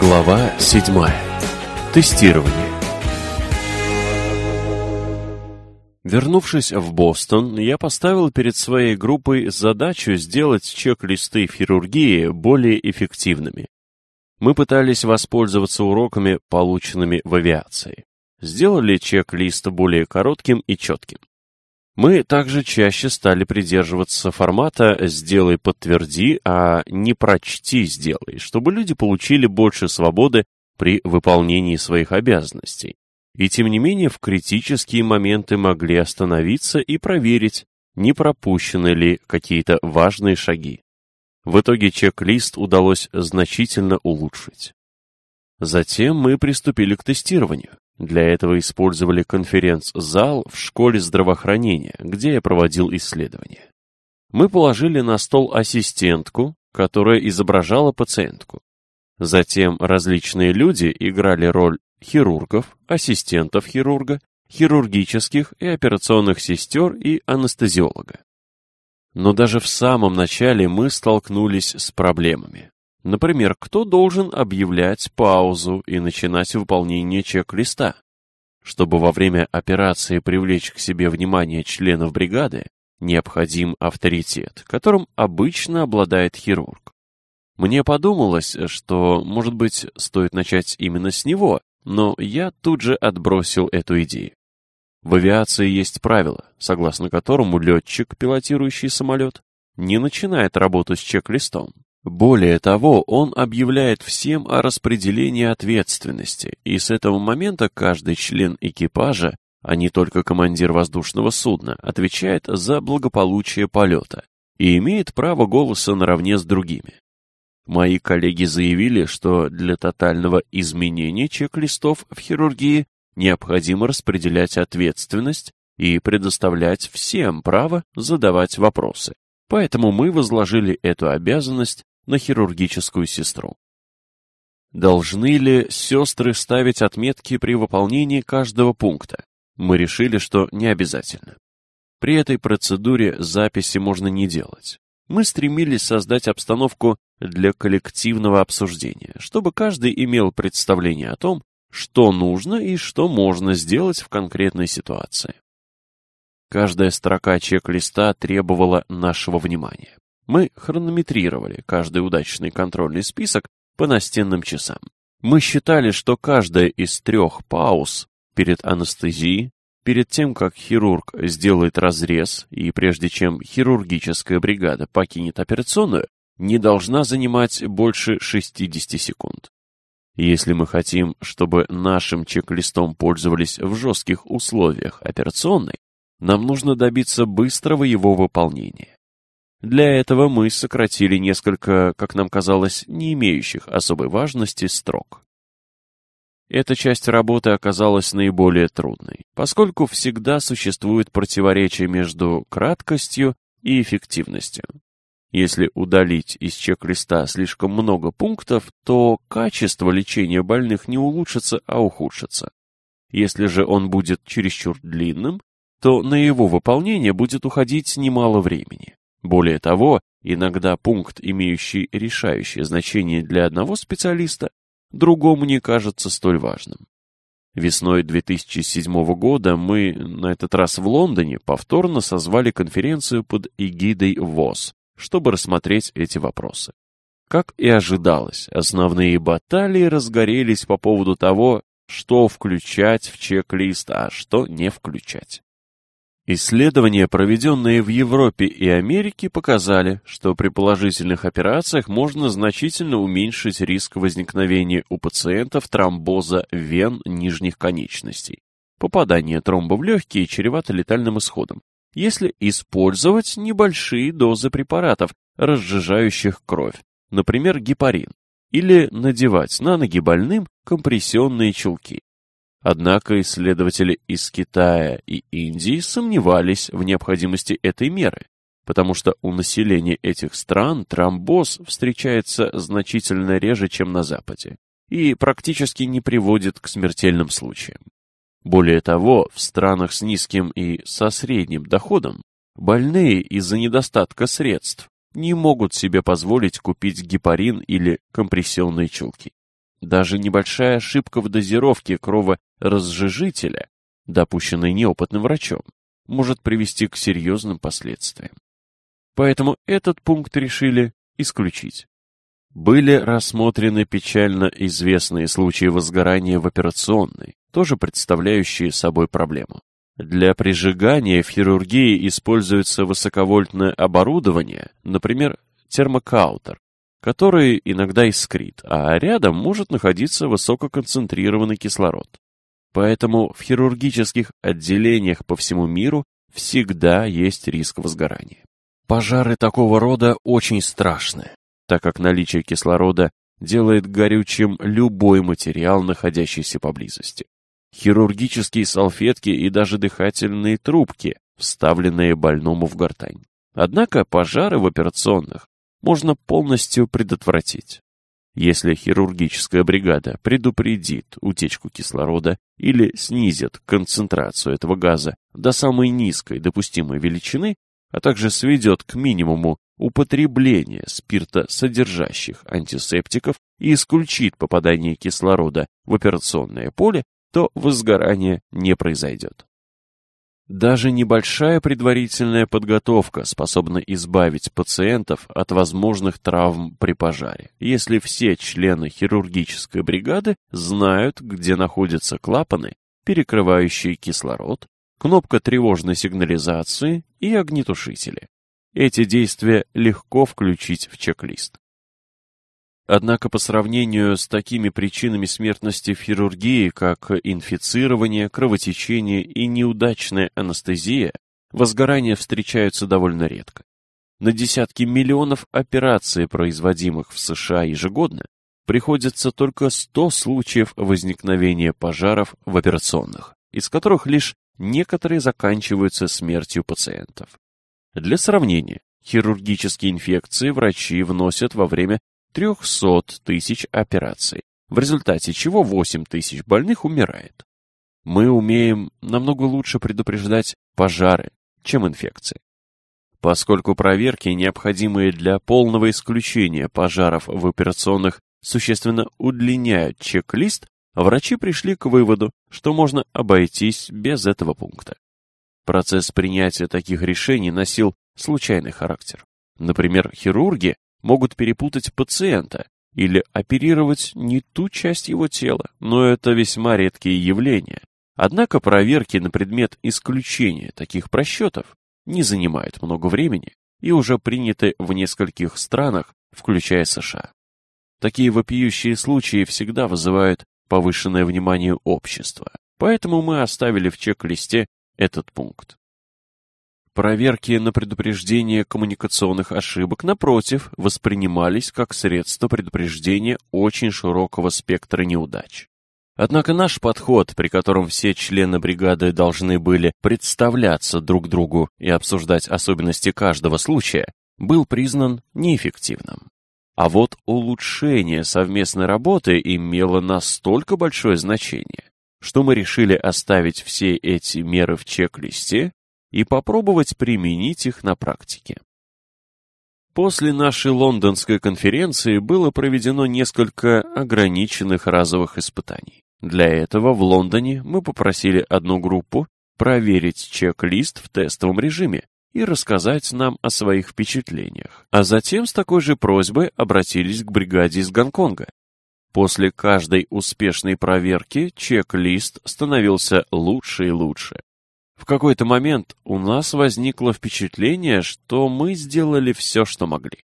Глава 7. Тестирование. Вернувшись в Бостон, я поставил перед своей группой задачу сделать чек-листы в хирургии более эффективными. Мы пытались воспользоваться уроками, полученными в авиации. Сделали чек-лист более коротким и четким. Мы также чаще стали придерживаться формата «сделай, подтверди», а не «прочти, сделай», чтобы люди получили больше свободы при выполнении своих обязанностей. И тем не менее в критические моменты могли остановиться и проверить, не пропущены ли какие-то важные шаги. В итоге чек-лист удалось значительно улучшить. Затем мы приступили к тестированию. Для этого использовали конференц-зал в школе здравоохранения, где я проводил исследования. Мы положили на стол ассистентку, которая изображала пациентку. Затем различные люди играли роль хирургов, ассистентов хирурга, хирургических и операционных сестер и анестезиолога. Но даже в самом начале мы столкнулись с проблемами. Например, кто должен объявлять паузу и начинать выполнение чек-листа? Чтобы во время операции привлечь к себе внимание членов бригады, необходим авторитет, которым обычно обладает хирург. Мне подумалось, что, может быть, стоит начать именно с него, но я тут же отбросил эту идею. В авиации есть правило, согласно которому летчик, пилотирующий самолет, не начинает работу с чек-листом. Более того, он объявляет всем о распределении ответственности, и с этого момента каждый член экипажа, а не только командир воздушного судна, отвечает за благополучие полета и имеет право голоса наравне с другими. Мои коллеги заявили, что для тотального изменения чек-листов в хирургии необходимо распределять ответственность и предоставлять всем право задавать вопросы. Поэтому мы возложили эту обязанность на хирургическую сестру. Должны ли сестры ставить отметки при выполнении каждого пункта? Мы решили, что не обязательно. При этой процедуре записи можно не делать. Мы стремились создать обстановку для коллективного обсуждения, чтобы каждый имел представление о том, что нужно и что можно сделать в конкретной ситуации. Каждая строка чек-листа требовала нашего внимания. Мы хронометрировали каждый удачный контрольный список по настенным часам. Мы считали, что каждая из трех пауз перед анестезией, перед тем, как хирург сделает разрез и прежде чем хирургическая бригада покинет операционную, не должна занимать больше 60 секунд. Если мы хотим, чтобы нашим чек-листом пользовались в жестких условиях операционной, нам нужно добиться быстрого его выполнения. Для этого мы сократили несколько, как нам казалось, не имеющих особой важности строк. Эта часть работы оказалась наиболее трудной, поскольку всегда существует противоречие между краткостью и эффективностью. Если удалить из чек-листа слишком много пунктов, то качество лечения больных не улучшится, а ухудшится. Если же он будет чересчур длинным, то на его выполнение будет уходить немало времени. Более того, иногда пункт, имеющий решающее значение для одного специалиста, другому не кажется столь важным. Весной 2007 года мы, на этот раз в Лондоне, повторно созвали конференцию под эгидой ВОЗ, чтобы рассмотреть эти вопросы. Как и ожидалось, основные баталии разгорелись по поводу того, что включать в чек-лист, а что не включать. Исследования, проведенные в Европе и Америке, показали, что при положительных операциях можно значительно уменьшить риск возникновения у пациентов тромбоза вен нижних конечностей. Попадание тромба в легкие чревато летальным исходом, если использовать небольшие дозы препаратов, разжижающих кровь, например, гепарин, или надевать на ноги больным компрессионные чулки. Однако исследователи из Китая и Индии сомневались в необходимости этой меры, потому что у населения этих стран тромбоз встречается значительно реже, чем на Западе, и практически не приводит к смертельным случаям. Более того, в странах с низким и со средним доходом больные из-за недостатка средств не могут себе позволить купить гепарин или компрессионные чулки. Даже небольшая ошибка в дозировке кроворазжижителя, допущенная неопытным врачом, может привести к серьезным последствиям. Поэтому этот пункт решили исключить. Были рассмотрены печально известные случаи возгорания в операционной, тоже представляющие собой проблему. Для прижигания в хирургии используется высоковольтное оборудование, например, термокаутер, который иногда искрит, а рядом может находиться высококонцентрированный кислород. Поэтому в хирургических отделениях по всему миру всегда есть риск возгорания. Пожары такого рода очень страшны, так как наличие кислорода делает горючим любой материал, находящийся поблизости. Хирургические салфетки и даже дыхательные трубки, вставленные больному в гортань. Однако пожары в операционных можно полностью предотвратить. Если хирургическая бригада предупредит утечку кислорода или снизит концентрацию этого газа до самой низкой допустимой величины, а также сведет к минимуму употребление спиртосодержащих антисептиков и исключит попадание кислорода в операционное поле, то возгорание не произойдет. Даже небольшая предварительная подготовка способна избавить пациентов от возможных травм при пожаре, если все члены хирургической бригады знают, где находятся клапаны, перекрывающие кислород, кнопка тревожной сигнализации и огнетушители. Эти действия легко включить в чек-лист. Однако по сравнению с такими причинами смертности в хирургии, как инфицирование, кровотечение и неудачная анестезия, возгорания встречаются довольно редко. На десятки миллионов операций, производимых в США ежегодно, приходится только 100 случаев возникновения пожаров в операционных, из которых лишь некоторые заканчиваются смертью пациентов. Для сравнения, хирургические инфекции врачи вносят во время 300 тысяч операций, в результате чего 8 тысяч больных умирает. Мы умеем намного лучше предупреждать пожары, чем инфекции. Поскольку проверки, необходимые для полного исключения пожаров в операционных, существенно удлиняют чек-лист, врачи пришли к выводу, что можно обойтись без этого пункта. Процесс принятия таких решений носил случайный характер. Например, хирурги могут перепутать пациента или оперировать не ту часть его тела, но это весьма редкие явления. Однако проверки на предмет исключения таких просчетов не занимают много времени и уже приняты в нескольких странах, включая США. Такие вопиющие случаи всегда вызывают повышенное внимание общества, поэтому мы оставили в чек-листе этот пункт. Проверки на предупреждение коммуникационных ошибок, напротив, воспринимались как средство предупреждения очень широкого спектра неудач. Однако наш подход, при котором все члены бригады должны были представляться друг другу и обсуждать особенности каждого случая, был признан неэффективным. А вот улучшение совместной работы имело настолько большое значение, что мы решили оставить все эти меры в чек-листе и попробовать применить их на практике. После нашей лондонской конференции было проведено несколько ограниченных разовых испытаний. Для этого в Лондоне мы попросили одну группу проверить чек-лист в тестовом режиме и рассказать нам о своих впечатлениях, а затем с такой же просьбой обратились к бригаде из Гонконга. После каждой успешной проверки чек-лист становился лучше и лучше. В какой-то момент у нас возникло впечатление, что мы сделали все, что могли.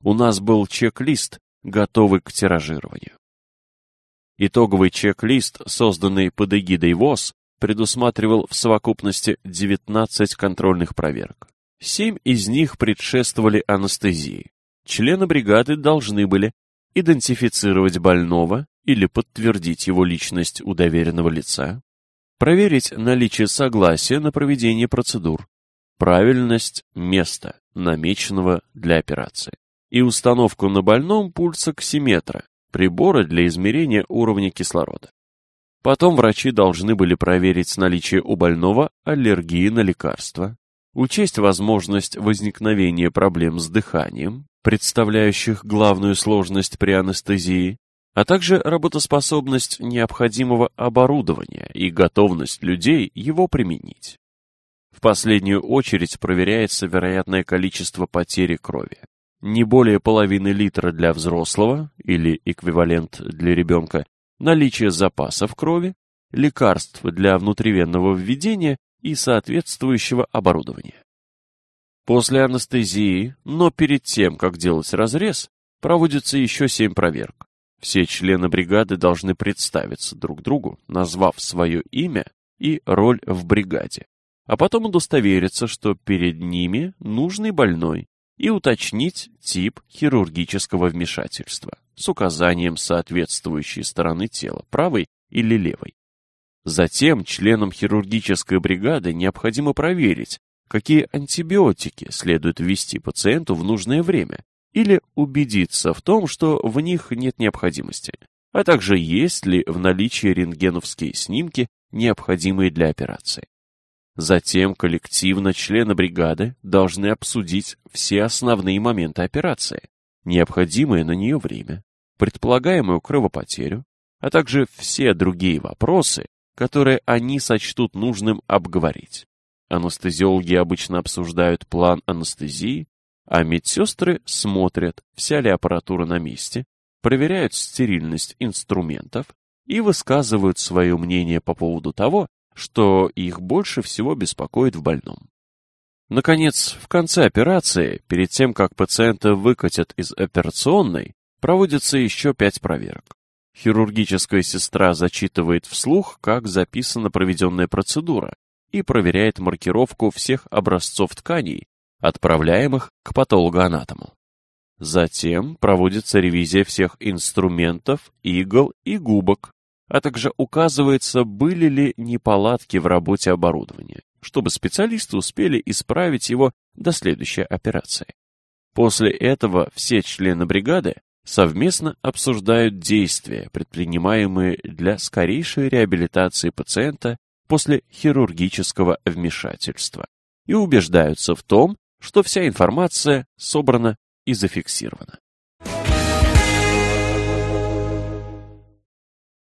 У нас был чек-лист, готовый к тиражированию. Итоговый чек-лист, созданный под эгидой ВОЗ, предусматривал в совокупности 19 контрольных проверок. Семь из них предшествовали анестезии. Члены бригады должны были идентифицировать больного или подтвердить его личность у доверенного лица, Проверить наличие согласия на проведение процедур, правильность места, намеченного для операции, и установку на больном пульсоксиметра, прибора для измерения уровня кислорода. Потом врачи должны были проверить наличие у больного аллергии на лекарства, учесть возможность возникновения проблем с дыханием, представляющих главную сложность при анестезии, а также работоспособность необходимого оборудования и готовность людей его применить. В последнюю очередь проверяется вероятное количество потери крови. Не более половины литра для взрослого или эквивалент для ребенка, наличие запасов крови, лекарств для внутривенного введения и соответствующего оборудования. После анестезии, но перед тем, как делать разрез, проводится еще семь проверок. Все члены бригады должны представиться друг другу, назвав свое имя и роль в бригаде, а потом удостовериться, что перед ними нужный больной, и уточнить тип хирургического вмешательства с указанием соответствующей стороны тела, правой или левой. Затем членам хирургической бригады необходимо проверить, какие антибиотики следует ввести пациенту в нужное время, или убедиться в том, что в них нет необходимости, а также есть ли в наличии рентгеновские снимки, необходимые для операции. Затем коллективно члены бригады должны обсудить все основные моменты операции, необходимое на нее время, предполагаемую кровопотерю, а также все другие вопросы, которые они сочтут нужным обговорить. Анестезиологи обычно обсуждают план анестезии, а медсестры смотрят, вся ли аппаратура на месте, проверяют стерильность инструментов и высказывают свое мнение по поводу того, что их больше всего беспокоит в больном. Наконец, в конце операции, перед тем, как пациента выкатят из операционной, проводится еще пять проверок. Хирургическая сестра зачитывает вслух, как записана проведенная процедура, и проверяет маркировку всех образцов тканей, отправляемых к патологоанатому. Затем проводится ревизия всех инструментов, игл и губок, а также указывается, были ли неполадки в работе оборудования, чтобы специалисты успели исправить его до следующей операции. После этого все члены бригады совместно обсуждают действия, предпринимаемые для скорейшей реабилитации пациента после хирургического вмешательства, и убеждаются в том, что вся информация собрана и зафиксирована.